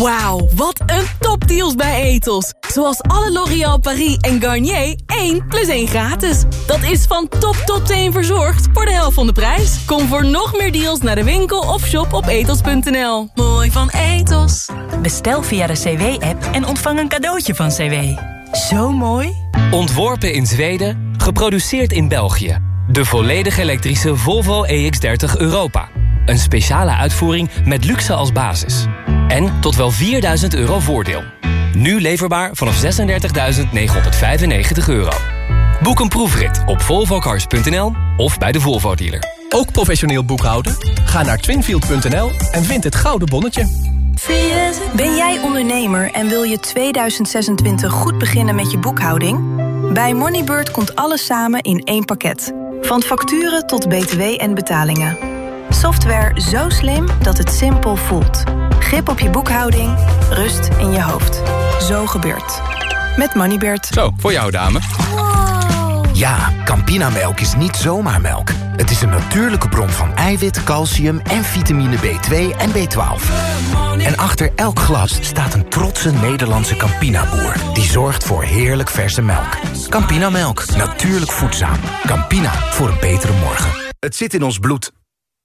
Wauw, wat een topdeals bij Etos. Zoals alle L'Oréal Paris en Garnier 1 plus 1 gratis. Dat is van top tot teen verzorgd voor de helft van de prijs. Kom voor nog meer deals naar de winkel of shop op etos.nl. Mooi van Etos. Bestel via de CW-app en ontvang een cadeautje van CW. Zo mooi. Ontworpen in Zweden, geproduceerd in België. De volledig elektrische Volvo EX30 Europa. Een speciale uitvoering met luxe als basis. En tot wel 4000 euro voordeel. Nu leverbaar vanaf 36.995 euro. Boek een proefrit op volvocars.nl of bij de Volvo dealer. Ook professioneel boekhouden? Ga naar twinfield.nl en vind het gouden bonnetje. Ben jij ondernemer en wil je 2026 goed beginnen met je boekhouding? Bij Moneybird komt alles samen in één pakket. Van facturen tot btw en betalingen. Software zo slim dat het simpel voelt. Grip op je boekhouding, rust in je hoofd. Zo gebeurt. Met Moneybird. Zo, voor jou dame. Ja, Campinamelk is niet zomaar melk. Het is een natuurlijke bron van eiwit, calcium en vitamine B2 en B12. En achter elk glas staat een trotse Nederlandse Campina-boer... die zorgt voor heerlijk verse melk. Campinamelk, natuurlijk voedzaam. Campina, voor een betere morgen. Het zit in ons bloed.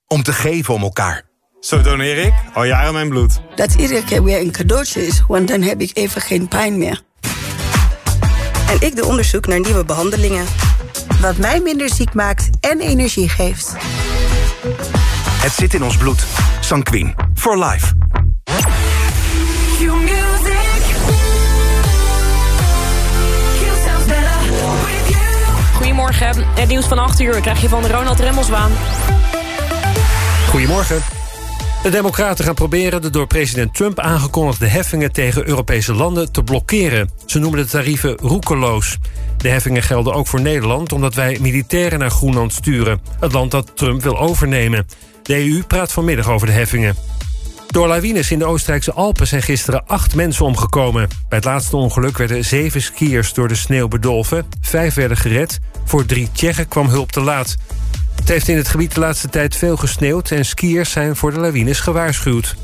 Om te geven om elkaar. Zo doneer ik al jaren mijn bloed. Dat iedere keer weer een cadeautje is, want dan heb ik even geen pijn meer. En ik doe onderzoek naar nieuwe behandelingen. Wat mij minder ziek maakt en energie geeft. Het zit in ons bloed. Sanquin. For life. Goedemorgen. Het nieuws van 8 uur krijg je van Ronald Remmelswaan. Goedemorgen. De Democraten gaan proberen de door president Trump aangekondigde heffingen tegen Europese landen te blokkeren. Ze noemen de tarieven roekeloos. De heffingen gelden ook voor Nederland omdat wij militairen naar Groenland sturen. Het land dat Trump wil overnemen. De EU praat vanmiddag over de heffingen. Door lawines in de Oostenrijkse Alpen zijn gisteren acht mensen omgekomen. Bij het laatste ongeluk werden zeven skiers door de sneeuw bedolven. Vijf werden gered. Voor drie Tsjechen kwam hulp te laat. Het heeft in het gebied de laatste tijd veel gesneeuwd... en skiers zijn voor de lawines gewaarschuwd.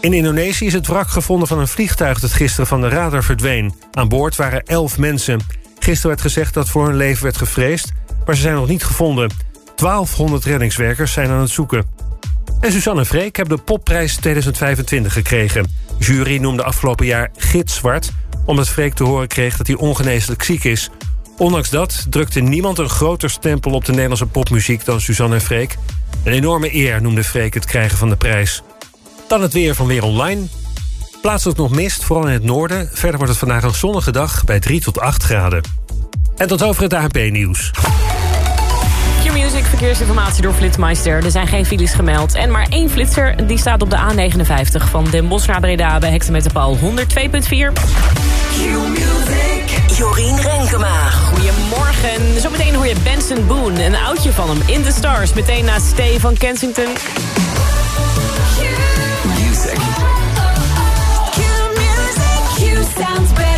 In Indonesië is het wrak gevonden van een vliegtuig... dat gisteren van de radar verdween. Aan boord waren elf mensen. Gisteren werd gezegd dat voor hun leven werd gevreesd... maar ze zijn nog niet gevonden. 1200 reddingswerkers zijn aan het zoeken. En Suzanne Freek heeft de popprijs 2025 gekregen. Jury noemde afgelopen jaar gitzwart... omdat Freek te horen kreeg dat hij ongeneeslijk ziek is... Ondanks dat drukte niemand een groter stempel op de Nederlandse popmuziek dan Suzanne en Freek. Een enorme eer noemde Freek het krijgen van de prijs. Dan het weer van Weer Online. Plaatselijk nog mist, vooral in het noorden. Verder wordt het vandaag een zonnige dag bij 3 tot 8 graden. En tot over het ANP-nieuws. Q-Music, verkeersinformatie door Flitsmeister. Er zijn geen files gemeld. En maar één flitser, die staat op de A59 van Den Bosch naar Breda... bij hectometerpaal 102.4. Jorien Renkema. Goedemorgen. Zometeen hoor je Benson Boone, een oudje van hem, in the stars. Meteen naast Steve van Kensington. Music. Q sounds better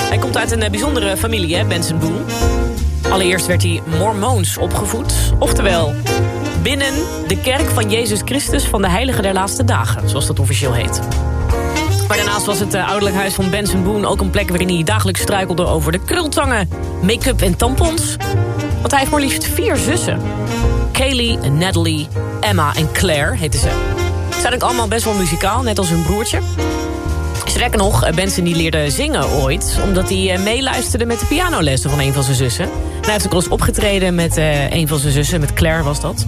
Hij komt uit een eh, bijzondere familie, hè, Benson Boone. Allereerst werd hij mormoons opgevoed. Oftewel, binnen de kerk van Jezus Christus van de Heilige der Laatste Dagen. Zoals dat officieel heet. Maar daarnaast was het uh, ouderlijk huis van Benson Boone... ook een plek waarin hij dagelijks struikelde over de krultangen... make-up en tampons. Want hij heeft maar liefst vier zussen. Kaylee, Natalie, Emma en Claire heten. Ze zijn ook allemaal best wel muzikaal, net als hun broertje. Sterker nog, eh, Benson die leerde zingen ooit... omdat hij eh, meeluisterde met de pianolessen van een van zijn zussen. En hij heeft ook al eens opgetreden met uh, een van zijn zussen, met Claire was dat.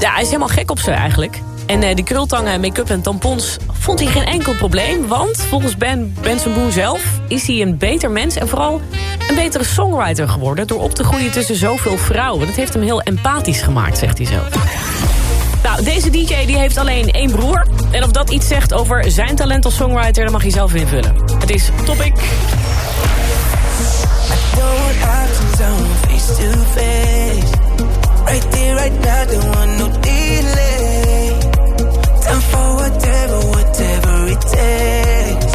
Ja, hij is helemaal gek op ze eigenlijk. En uh, die krultangen, make-up en tampons vond hij geen enkel probleem. Want volgens Ben Benson Boone zelf is hij een beter mens... en vooral een betere songwriter geworden... door op te groeien tussen zoveel vrouwen. Dat heeft hem heel empathisch gemaakt, zegt hij zelf. Nou, deze DJ die heeft alleen één broer. En of dat iets zegt over zijn talent als songwriter... dan mag je zelf invullen. Het is Topic. face to face. Right there, right now, don't want no delay. Time for whatever, whatever it takes.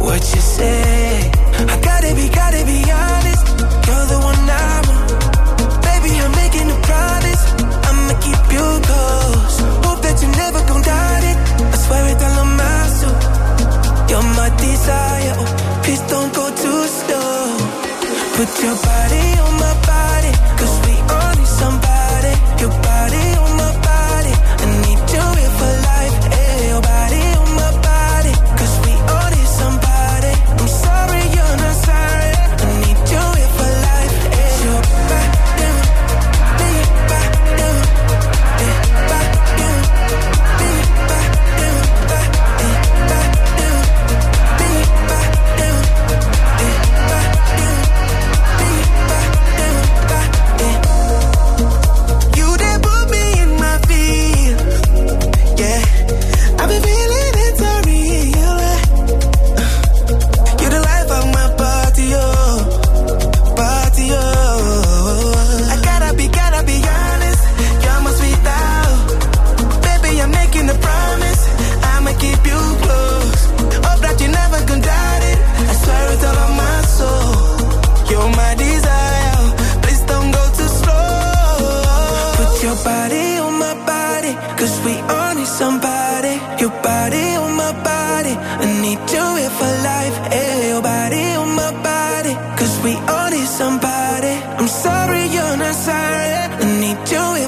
What you say? I gotta be, gotta be honest. You're the one I want. Baby, I'm making a promise. keep you close. Hope that you never gon' doubt it. I swear it all on my soul. You're my desire. Oh, please don't go too slow. Put your body on my body, cause we only somebody. Your body on my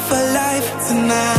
for life tonight.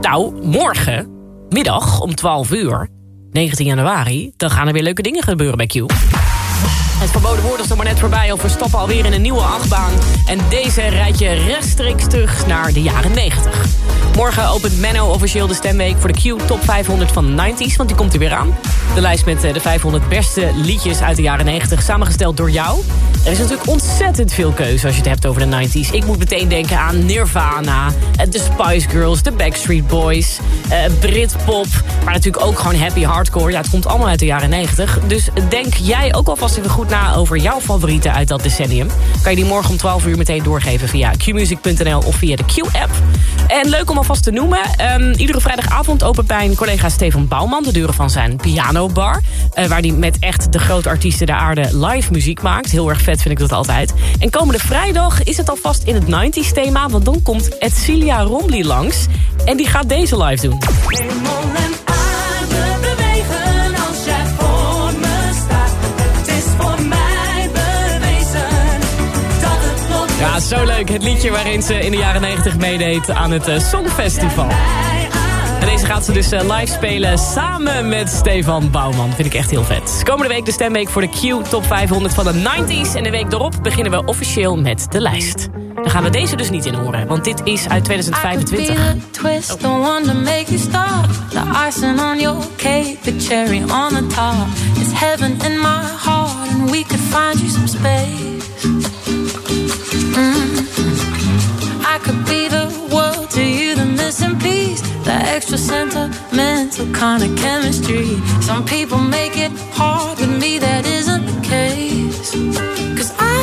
Nou, morgen, middag om 12 uur, 19 januari... dan gaan er weer leuke dingen gebeuren bij Q. Het verboden woord is er maar net voorbij... of we stappen alweer in een nieuwe achtbaan. En deze rijdt je rechtstreeks terug naar de jaren 90. Morgen opent Menno officieel de stemweek voor de Q Top 500 van de 90s... want die komt er weer aan. De lijst met eh, de 500 beste liedjes uit de jaren 90... samengesteld door jou. Er is natuurlijk ontzettend veel keuze als je het hebt over de 90s. Ik moet meteen denken aan Nirvana, eh, The Spice Girls, The Backstreet Boys... eh, Britpop, maar natuurlijk ook gewoon happy hardcore. Ja, het komt allemaal uit de jaren 90. Dus denk jij ook alvast even goed na over jouw favorieten uit dat decennium. Kan je die morgen om 12 uur meteen doorgeven via qmusic.nl of via de Q-app. En leuk om alvast te noemen. ehm, iedere vrijdagavond opent mijn collega Stefan Bouwman de deuren van zijn pianobar. eh, waar hij met echt de grote artiesten der aarde live muziek maakt. Heel erg vet vind ik dat altijd. En komende vrijdag is het alvast in het 90s thema. Want dan komt Edcilia Rombly langs. En die gaat deze live doen. Zo leuk. Het liedje waarin ze in de jaren 90 meedeed aan het eh, Songfestival. En deze gaat ze dus eh, live spelen samen met Stefan Bouwman. Vind ik echt heel vet. Komende week de stemweek voor de Q Top 500 van de 90s. En de week erop beginnen we officieel met de lijst. Dan gaan we deze dus niet in horen, want dit is uit 2025. I could be the. Mm. I could be the world to you, the missing piece, the extra sentimental kind of chemistry. Some people make it hard, with me that isn't the case. Cause I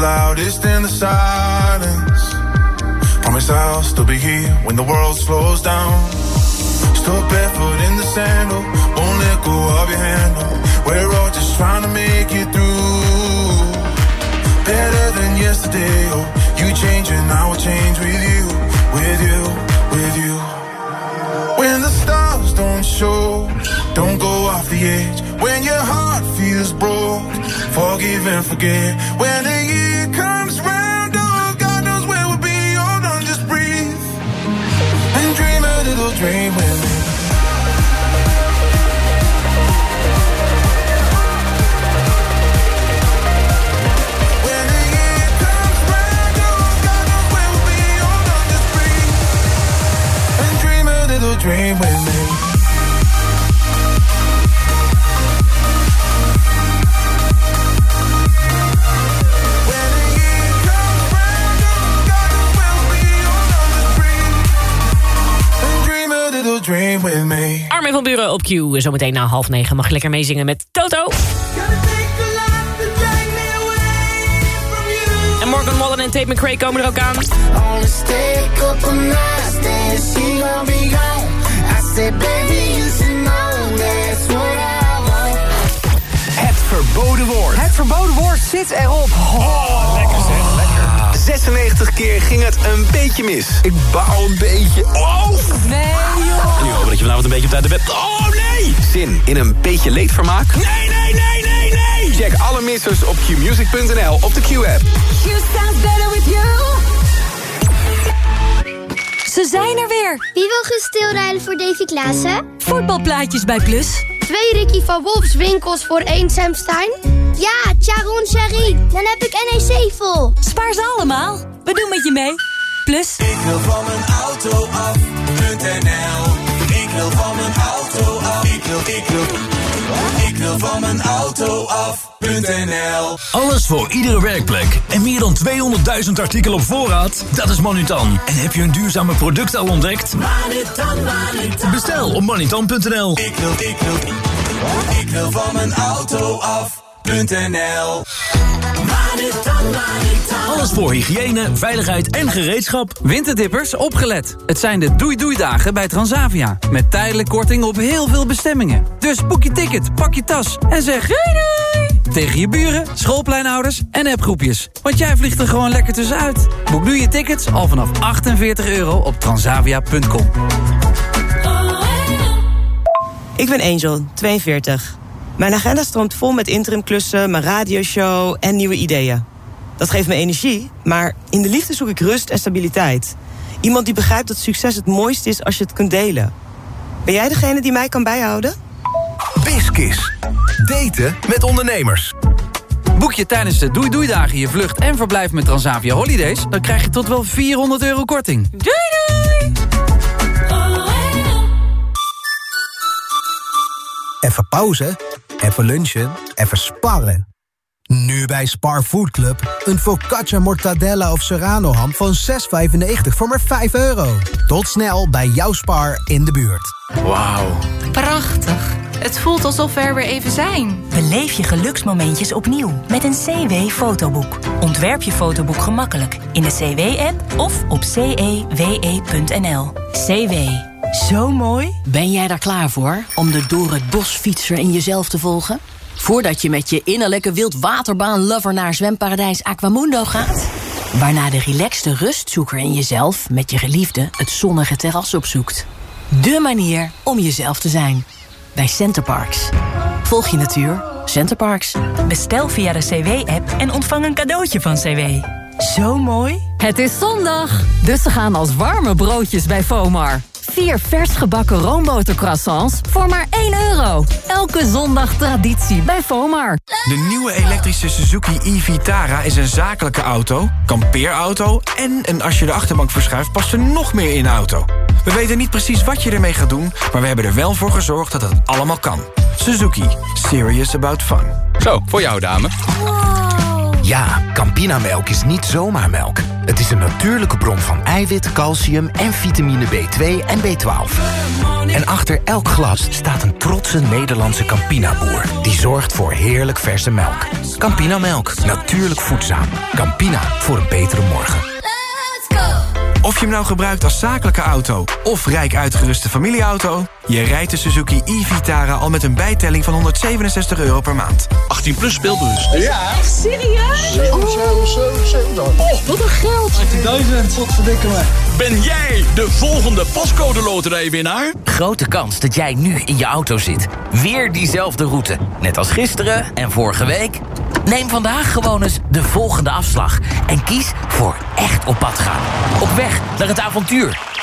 loudest in the silence. Promise I'll still be here when the world slows down. Still barefoot in the sandal, won't let go of your handle. We're all just trying to make it through. Better than yesterday, oh, you change and I will change with you, with you, with you. When the stars don't show, don't go off the edge. When your heart feels broke, forgive and forget. When a van Buren op Q. Zometeen na half negen mag je lekker meezingen met Toto. En Morgan Wallen en Tate McRae komen er ook aan. Het verboden woord. Het verboden woord zit erop. Oh, lekker zeg. 96 keer ging het een beetje mis. Ik baal een beetje. Oh! Nee, joh. En nu hopen dat je vanavond een beetje op tijd bent. Oh, nee! Zin in een beetje leedvermaak? Nee, nee, nee, nee, nee! Check alle missers op qmusic.nl op de Q-app. You sound better with you. Ze zijn er weer. Wie wil gaan stilrijden voor Davy Klaassen? Voetbalplaatjes bij Plus. Twee Ricky van Wolfs winkels voor één Sam Stein? Ja, Charon Sherry. Dan heb ik NEC vol. Spaar ze allemaal. We doen met je mee. Plus. Ik wil van mijn auto af.nl Ik wil van mijn auto af. Ik wil, ik wil, ik wil van mijn auto af.nl Alles voor iedere werkplek. En meer dan 200.000 artikelen op voorraad? Dat is Manutan. En heb je een duurzame product al ontdekt? Manutan, Manutan. Bestel op manutan.nl. Ik wil, ik wil, ik wil van mijn auto af.nl Alles voor hygiëne, veiligheid en gereedschap. Winterdippers, opgelet. Het zijn de doei-doei-dagen bij Transavia. Met tijdelijk korting op heel veel bestemmingen. Dus boek je ticket, pak je tas en zeg doei doei! Tegen je buren, schoolpleinouders en appgroepjes. Want jij vliegt er gewoon lekker tussenuit. Boek nu je tickets al vanaf 48 euro op transavia.com. Ik ben Angel, 42. Mijn agenda stroomt vol met interimklussen, mijn radioshow en nieuwe ideeën. Dat geeft me energie, maar in de liefde zoek ik rust en stabiliteit. Iemand die begrijpt dat succes het mooiste is als je het kunt delen. Ben jij degene die mij kan bijhouden? Biskis. Daten met ondernemers. Boek je tijdens de doei-doei-dagen je vlucht en verblijf met Transavia Holidays... dan krijg je tot wel 400 euro korting. Doei doei! Even pauze, even lunchen, even sparren. Nu bij Spar Food Club. Een focaccia mortadella of serrano ham van 6,95 voor maar 5 euro. Tot snel bij jouw Spar in de buurt. Wauw. Prachtig. Het voelt alsof we er weer even zijn. Beleef je geluksmomentjes opnieuw met een CW-fotoboek. Ontwerp je fotoboek gemakkelijk in de CW-app of op cewe.nl. CW. Zo mooi. Ben jij daar klaar voor om de door het bos fietser in jezelf te volgen? Voordat je met je innerlijke wildwaterbaan-lover naar zwemparadijs Aquamundo gaat? Waarna de relaxte rustzoeker in jezelf met je geliefde het zonnige terras opzoekt. De manier om jezelf te zijn. Bij Centerparks. Volg je natuur. Centerparks. Bestel via de CW-app en ontvang een cadeautje van CW. Zo mooi. Het is zondag, dus ze gaan als warme broodjes bij Fomar. Vier vers gebakken roombotercroissants voor maar 1 euro. Elke zondag traditie bij Fomar. De nieuwe elektrische Suzuki e-Vitara is een zakelijke auto, kampeerauto... en een als je de achterbank verschuift past er nog meer in de auto. We weten niet precies wat je ermee gaat doen... maar we hebben er wel voor gezorgd dat het allemaal kan. Suzuki. Serious about fun. Zo, voor jou dame. Ja, Campinamelk is niet zomaar melk. Het is een natuurlijke bron van eiwit, calcium en vitamine B2 en B12. En achter elk glas staat een trotse Nederlandse Campina-boer... die zorgt voor heerlijk verse melk. Campinamelk, natuurlijk voedzaam. Campina, voor een betere morgen. Of je hem nou gebruikt als zakelijke auto of rijk uitgeruste familieauto... je rijdt de Suzuki e-Vitara al met een bijtelling van 167 euro per maand. 18 plus speelbus. Ja. Echt serieus? 7, 7, 7, 7. Oh, wat een geld. 18.000, wat verdikken me. Ben jij de volgende pascode loterijwinnaar? Grote kans dat jij nu in je auto zit. Weer diezelfde route. Net als gisteren en vorige week. Neem vandaag gewoon eens de volgende afslag. En kies voor echt op pad gaan. Op weg naar het avontuur.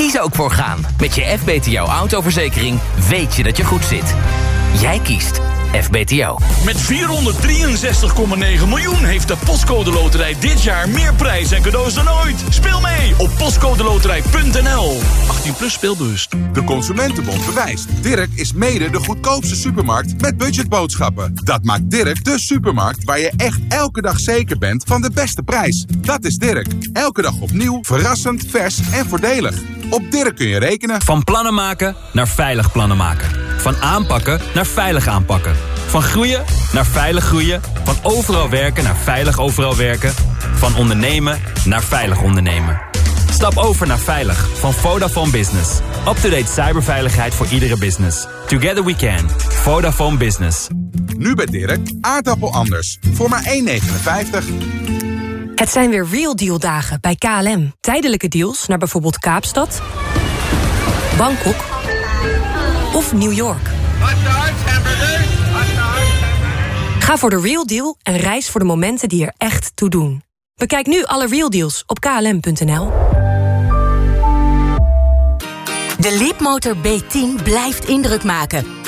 Kies ook voor gaan. Met je FBTO autoverzekering weet je dat je goed zit. Jij kiest FBTO. Met 463,9 miljoen heeft de Postcode Loterij dit jaar meer prijs en cadeaus dan ooit. Speel mee op postcodeloterij.nl. 18 plus speelbewust. De Consumentenbond bewijst. Dirk is mede de goedkoopste supermarkt met budgetboodschappen. Dat maakt Dirk de supermarkt waar je echt elke dag zeker bent van de beste prijs. Dat is Dirk. Elke dag opnieuw, verrassend, vers en voordelig. Op Dirk kun je rekenen. Van plannen maken naar veilig plannen maken. Van aanpakken naar veilig aanpakken. Van groeien naar veilig groeien. Van overal werken naar veilig overal werken. Van ondernemen naar veilig ondernemen. Stap over naar Veilig van Vodafone Business. Up-to-date cyberveiligheid voor iedere business. Together we can. Vodafone Business. Nu bij Dirk, aardappel anders. Voor maar 1,59. Het zijn weer Real Deal dagen bij KLM. Tijdelijke deals naar bijvoorbeeld Kaapstad, Bangkok of New York. Ga voor de Real Deal en reis voor de momenten die er echt toe doen. Bekijk nu alle Real Deals op klm.nl. De Leapmotor B10 blijft indruk maken.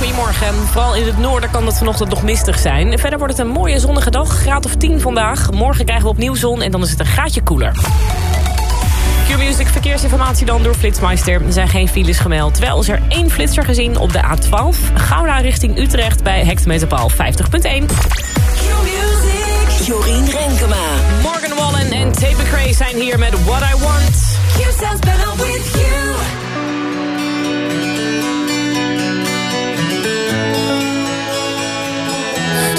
Goedemorgen. Vooral in het noorden kan het vanochtend nog mistig zijn. Verder wordt het een mooie zonnige dag. Graad of 10 vandaag. Morgen krijgen we opnieuw zon en dan is het een gaatje koeler. Q-Music verkeersinformaation dan door Flitsmeister. Er zijn geen files gemeld. Wel is er één flitser gezien op de A12. Gouda richting Utrecht bij hectometerpaal 50.1. Jorien Renkema. Morgan Wallen en Tate McRae zijn hier met What I Want. Q sounds better with you.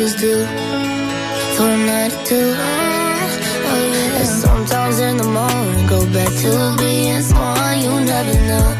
Lovers do. For a night or two. And sometimes in the morning, go back to being someone you never knew.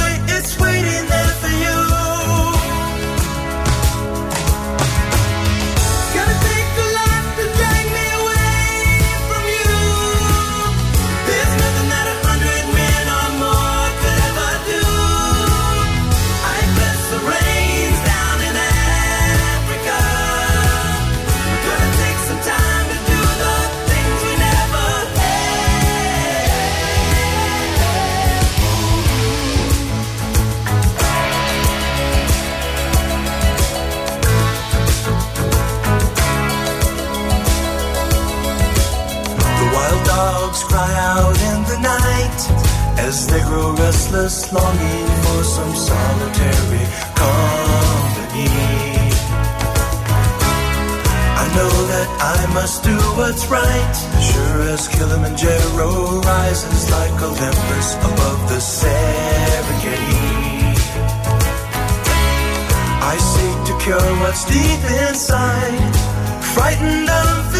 must do what's right, sure as Kilimanjaro rises like Olympus above the Serengeti. I seek to cure what's deep inside, frightened of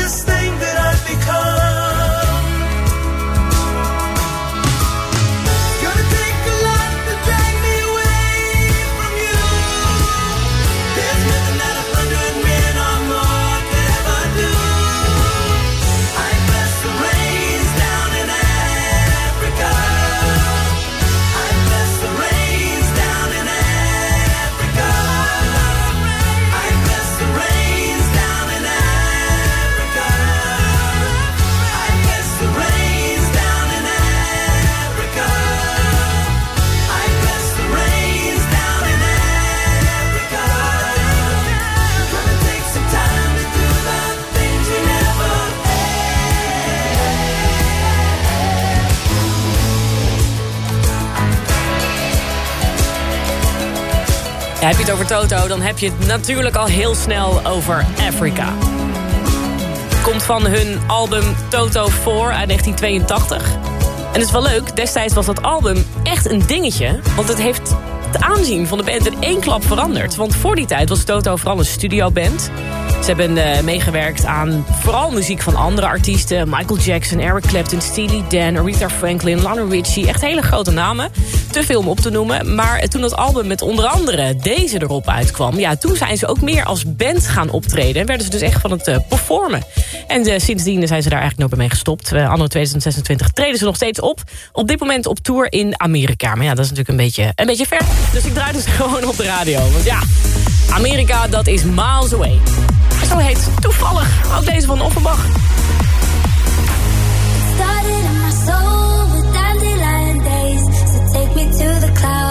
Heb je het over Toto, dan heb je het natuurlijk al heel snel over Africa. Komt van hun album Toto 4 uit 1982. En het is wel leuk, destijds was dat album echt een dingetje. Want het heeft het aanzien van de band in één klap veranderd. Want voor die tijd was Toto vooral een studioband. Ze hebben eh, meegewerkt aan vooral muziek van andere artiesten. Michael Jackson, Eric Clapton, Steely Dan, Aretha Franklin, Lionel Richie. Echt hele grote namen. Te veel om op te noemen. Maar toen dat album met onder andere deze erop uitkwam... ja, toen zijn ze ook meer als band gaan optreden. En werden ze dus echt van het eh, performen. En eh, sindsdien zijn ze daar eigenlijk nooit mee gestopt. Uh, anno 2026 treden ze nog steeds op. Op dit moment op tour in Amerika. Maar ja, dat is natuurlijk een beetje, een beetje ver. Dus ik draai dus gewoon op de radio. Want ja, Amerika, dat is miles away. Zo heet toevallig ook deze van Offenbach. Me to the clouds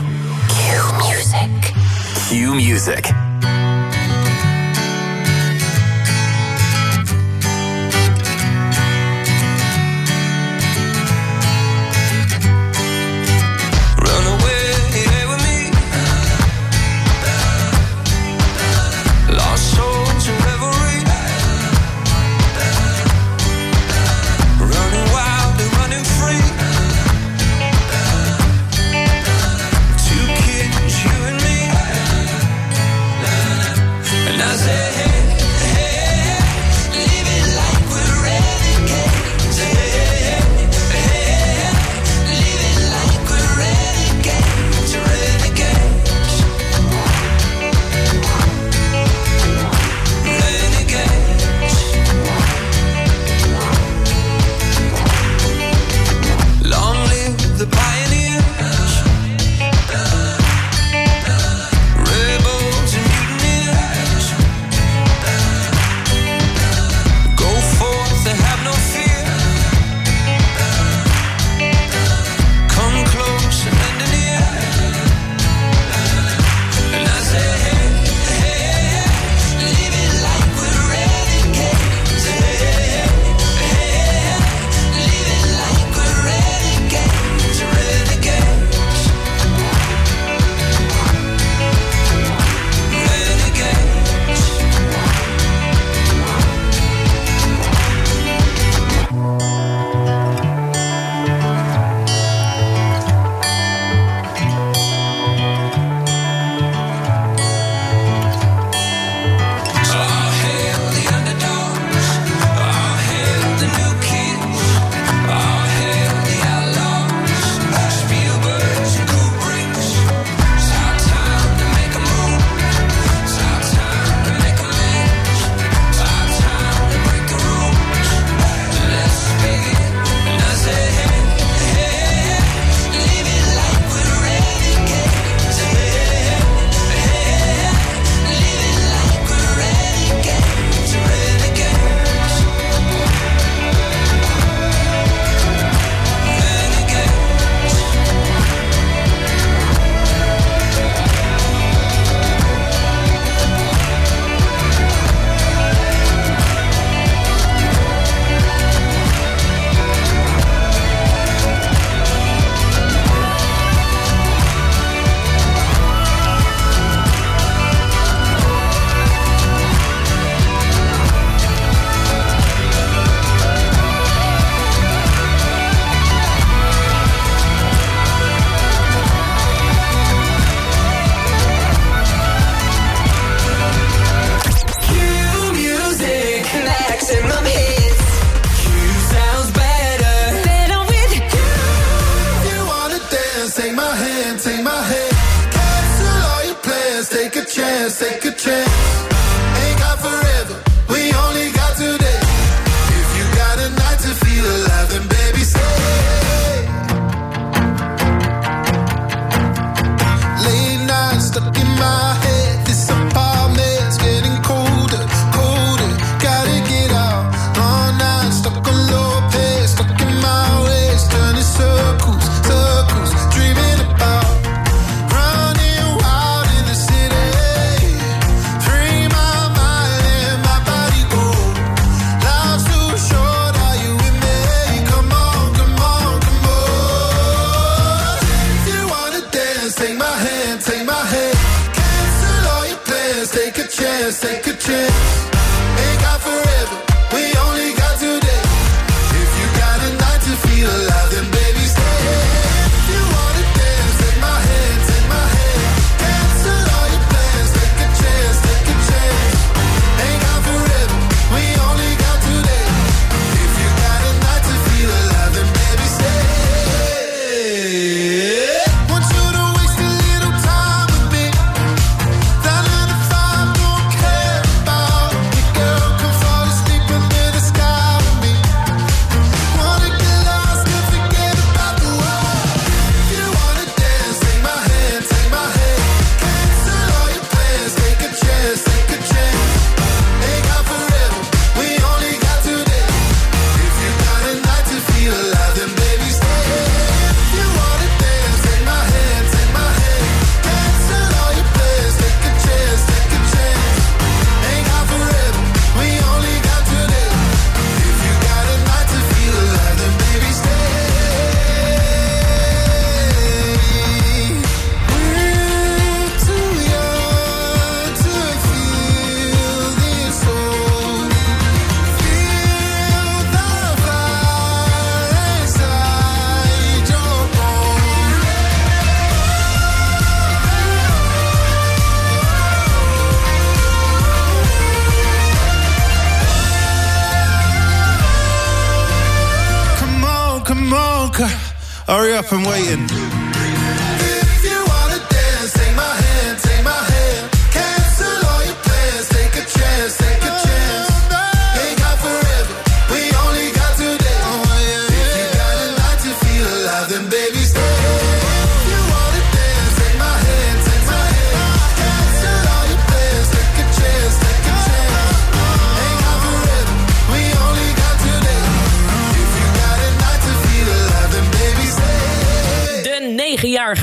Take a chance.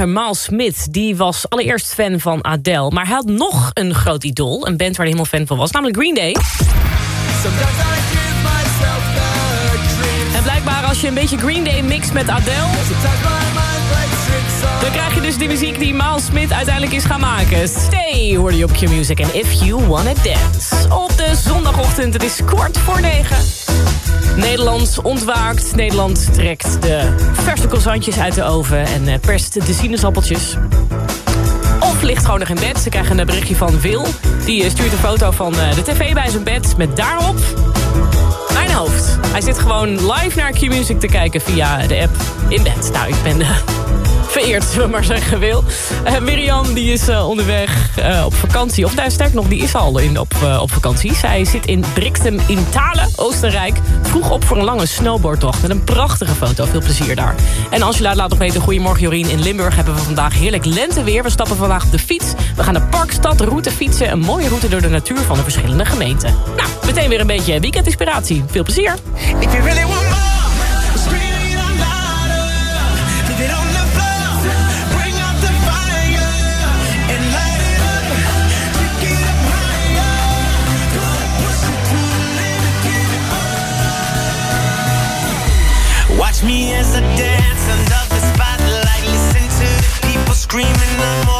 Miles Smith die was allereerst fan van Adele. Maar hij had nog een groot idool. Een band waar hij helemaal fan van was. Namelijk Green Day. En blijkbaar als je een beetje Green Day mixt met Adele... dan krijg je dus de muziek die Miles Smith uiteindelijk is gaan maken. Stay hoorde je op Q-Music en If You Wanna Dance. Op de zondagochtend, het is kwart voor negen. Nederland ontwaakt. Nederland trekt de verse croissantjes uit de oven... en eh, perst de sinaasappeltjes. Of ligt gewoon nog in bed. Ze krijgen een berichtje van Wil. Die eh, stuurt een foto van eh, de tv bij zijn bed met daarop... Mijn hoofd. Hij zit gewoon live naar Q-Music te kijken via de app in bed. Nou, ik ben... vereerd, zullen we maar zeggen, Wil. Eh, Mirjam die is eh, onderweg eh, op vakantie. Of nou, sterk nog, die is al in, op, op vakantie. Zij zit in Brixen in Talen, Oostenrijk. Vroeg op voor een lange snowboardtocht. Met een prachtige foto. Veel plezier daar. En Angela laat nog weten. Goedemorgen Jorien. In Limburg hebben we vandaag heerlijk lenteweer. We stappen vandaag op de fiets. We gaan de Parkstad route fietsen. Een mooie route door de natuur van de verschillende gemeenten. Nou, meteen weer een beetje weekendinspiratie. Veel plezier. If you really want Watch me as I dance under the spotlight. Listen to the people screaming the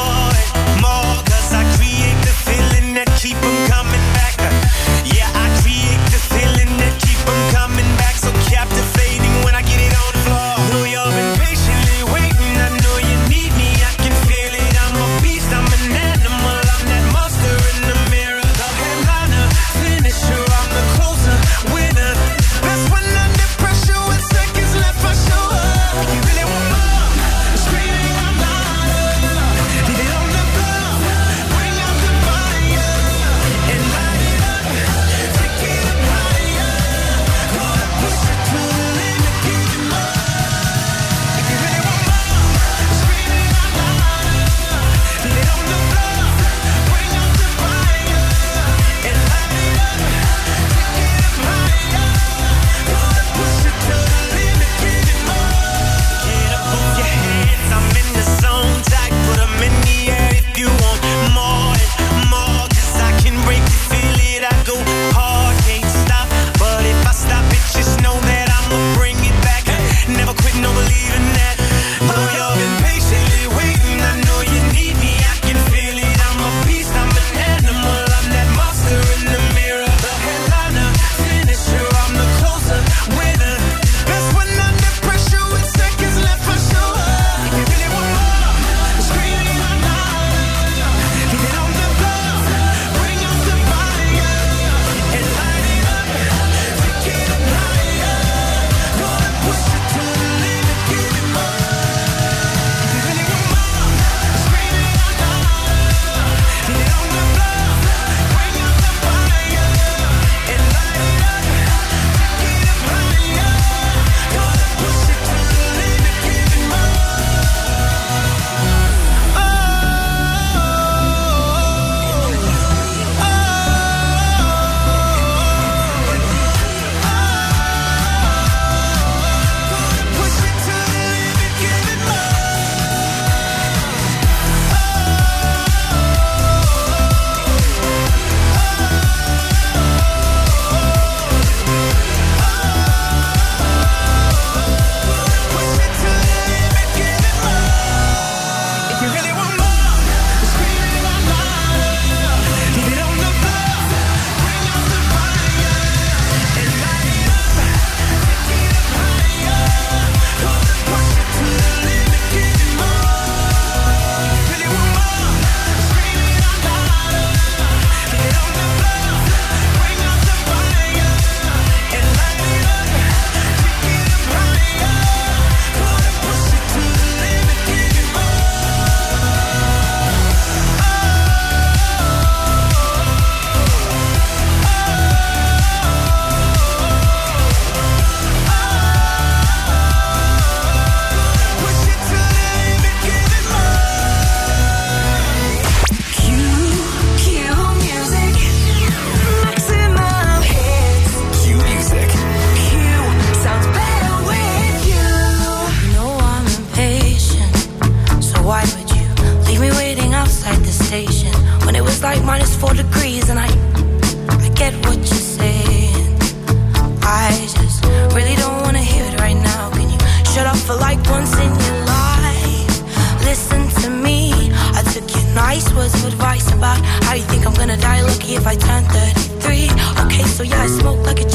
if I turn 33. Okay, so yeah, I smoke like a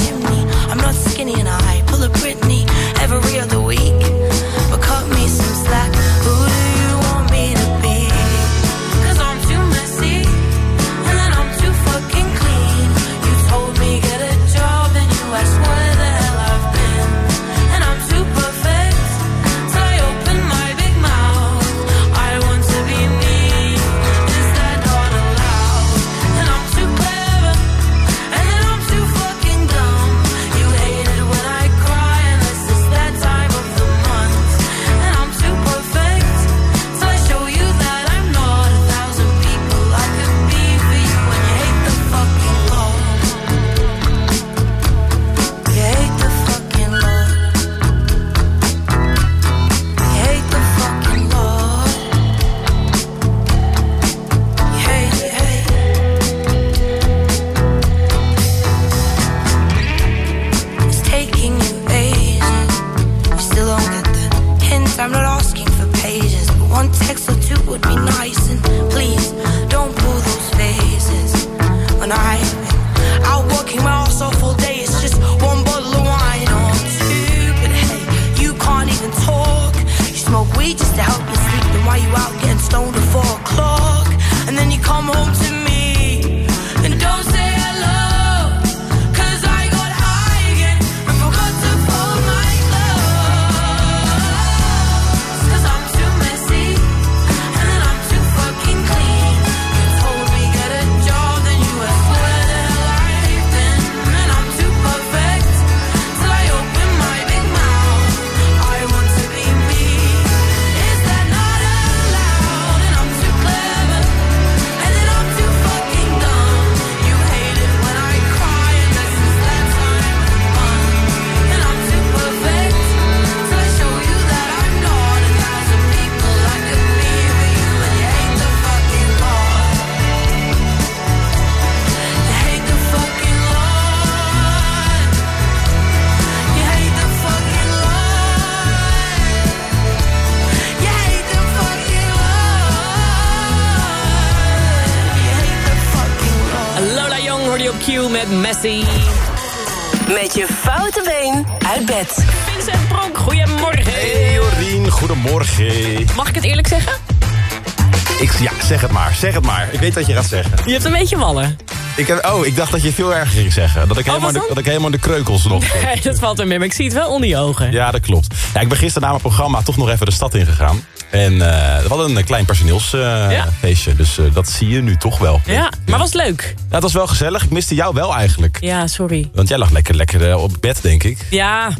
zeg het maar. Ik weet wat je gaat zeggen. Je hebt een beetje wallen. Ik heb, oh, ik dacht dat je veel erger ging zeggen. Dat ik, helemaal, wat de, dat ik helemaal de kreukels nog... Nee, dat valt er mee, maar ik zie het wel onder je ogen. Ja, dat klopt. Ja, ik ben gisteren na mijn programma toch nog even de stad ingegaan. En eh, we hadden een klein personeelsfeestje. dus eh, dat zie je nu toch wel. Ja, maar was het leuk? Ja, het was wel gezellig. Ik miste jou wel eigenlijk. Ja, sorry. Want jij lag lekker, lekker eh, op bed, denk ik. Ja,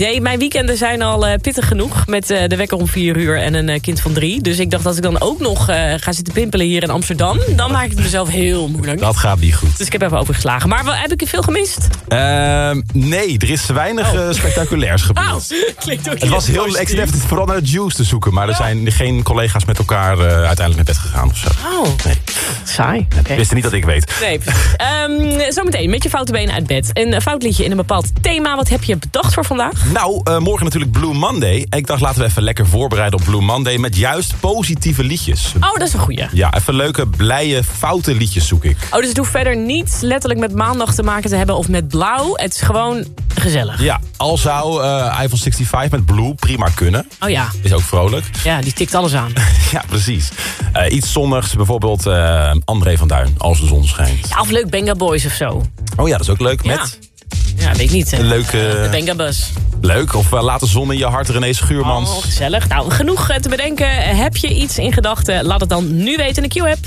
Nee, mijn weekenden zijn al eh, pittig genoeg. Met eh, de wekker om vier uur en een eh, kind van drie. Dus ik dacht dat ik dan ook nog ga zitten pimpelen hier in Amsterdam. Dan maak ik het mezelf heel moeilijk. Dat gaat niet goed. Dus ik heb even overgeslagen. Maar wel, heb ik veel gemist? Ehm, nee, er is weinig Oh. spectaculairs gebeurd. Klinkt ook Het was heel, ik zit even vooral naar de juice te zoeken. Maar er zijn geen collega's met elkaar uiteindelijk naar bed gegaan of zo. Oh, saai. Oké. Wist niet dat ik weet. Nee. Ehm, zometeen met je foute benen uit bed. Een fout liedje in een bepaald thema. Wat heb je bedacht voor vandaag? Nou, eh, morgen natuurlijk Blue Monday. En ik dacht, laten we even lekker voorbereiden op Blue Monday... met juist positieve liedjes. Oh, dat is een goeie. Ja, even leuke, blije, foute liedjes zoek ik. Oh, dus het hoeft verder niet letterlijk met maandag te maken te hebben of met blauw. Het is gewoon gezellig. Ja, al zou eh iPhone 65 met Blue prima kunnen. Oh ja. Is ook vrolijk. Ja, die tikt alles aan. Ja, precies. Eh, iets zonnigs, bijvoorbeeld André van Duin, als de zon schijnt. Ja, of leuk Benga Boys of zo. Oh ja, dat is ook leuk. Met Ja, weet ik niet. een leuke... De Benga Bus. Leuk. Of uh, Laat de zon in je hart, René Schuurmans. Oh, gezellig. Nou, genoeg eh, te bedenken. Heb je iets in gedachten? Laat het dan nu weten in de Q-app.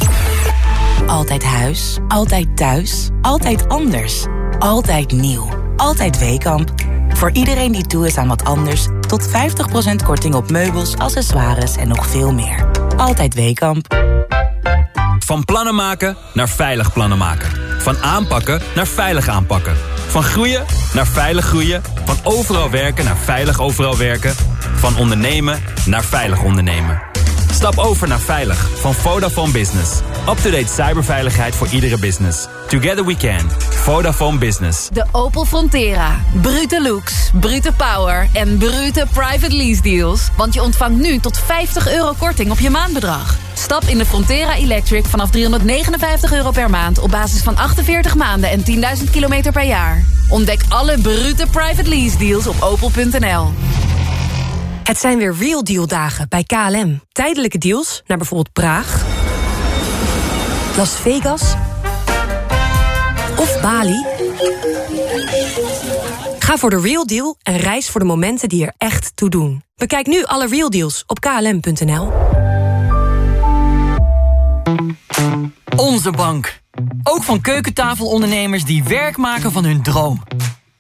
Altijd huis, altijd thuis, altijd anders. Altijd nieuw, altijd Weekamp. Voor iedereen die toe is aan wat anders... tot 50% korting op meubels, accessoires en nog veel meer. Altijd Weekamp. Van plannen maken naar veilig plannen maken. Van aanpakken naar veilig aanpakken. Van groeien naar veilig groeien. Van overal werken naar veilig overal werken. Van ondernemen naar veilig ondernemen. Stap over naar Veilig van Vodafone Business. Up-to-date cyberveiligheid voor iedere business. Together we can. Vodafone Business. De Opel Frontera. Brute looks, brute power en brute private lease deals. Want je ontvangt nu tot 50 euro korting op je maandbedrag. Stap in de Frontera Electric vanaf 359 euro per maand... op basis van 48 maanden en 10.000 kilometer per jaar. Ontdek alle brute private lease deals op opel.nl. Het zijn weer Real Deal dagen bij KLM. Tijdelijke deals naar bijvoorbeeld Praag, Las Vegas of Bali. Ga voor de Real Deal en reis voor de momenten die er echt toe doen. Bekijk nu alle Real Deals op klm.nl. Onze bank. Ook van keukentafelondernemers die werk maken van hun droom.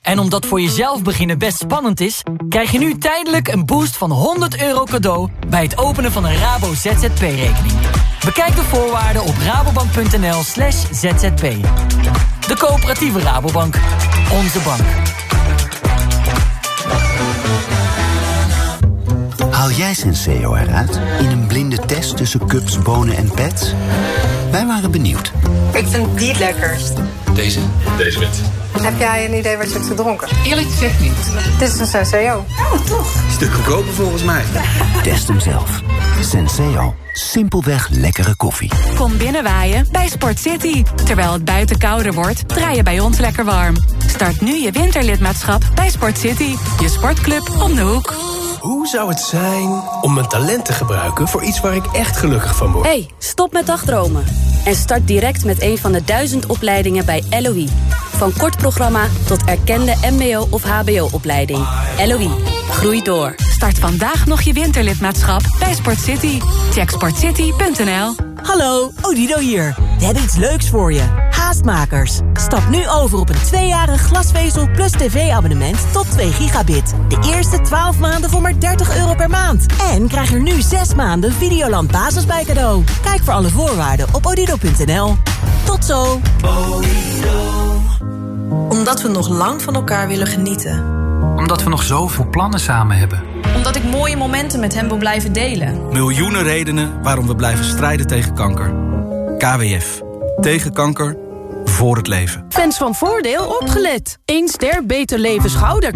En omdat voor jezelf beginnen best spannend is... krijg je nu tijdelijk een boost van 100 euro cadeau... bij het openen van een Rabo ZZP-rekening. Bekijk de voorwaarden op rabobank.nl slash zzp. De coöperatieve Rabobank. Onze bank. Haal jij Senseo eruit in een blinde test tussen cups, bonen en pets? Wij waren benieuwd. Ik vind die het lekkerst. Deze? Deze wit. Heb jij een idee wat je hebt gedronken? Eerlijk gezegd niet. Dit is een Senseo. Oh, toch? Stuk goedkoper volgens mij. Test hem zelf. Senseo. Simpelweg lekkere koffie. Kom binnenwaaien bij Sport City. Terwijl het buiten kouder wordt, draai je bij ons lekker warm. Start nu je winterlidmaatschap bij Sport City. Je sportclub om de hoek. Hoe zou het zijn om mijn talent te gebruiken voor iets waar ik echt gelukkig van word? hey, stop met dagdromen. En start direct met een van de duizend opleidingen bij LOE. Van kort programma tot erkende mbo- of hbo-opleiding. LOE, groei door. Start vandaag nog je winterlidmaatschap bij Sport City. Check sportcity.nl Hallo, Odido hier. We hebben iets leuks voor je. Haastmakers. Stap nu over op een tweejarig glasvezel plus tv-abonnement tot 2 gigabit. De eerste 12 maanden voor maar 30 euro per maand. En krijg er nu 6 maanden Videoland Basis bij cadeau. Kijk voor alle voorwaarden op odido.nl. Tot zo. Omdat we nog lang van elkaar willen genieten. Omdat we nog zoveel plannen samen hebben. Omdat ik mooie momenten met hem wil blijven delen. Miljoenen redenen waarom we blijven strijden tegen kanker. KWF. Tegen kanker. Voor het leven. Fans van Voordeel opgelet. 1 ster Beter Leven schouderkar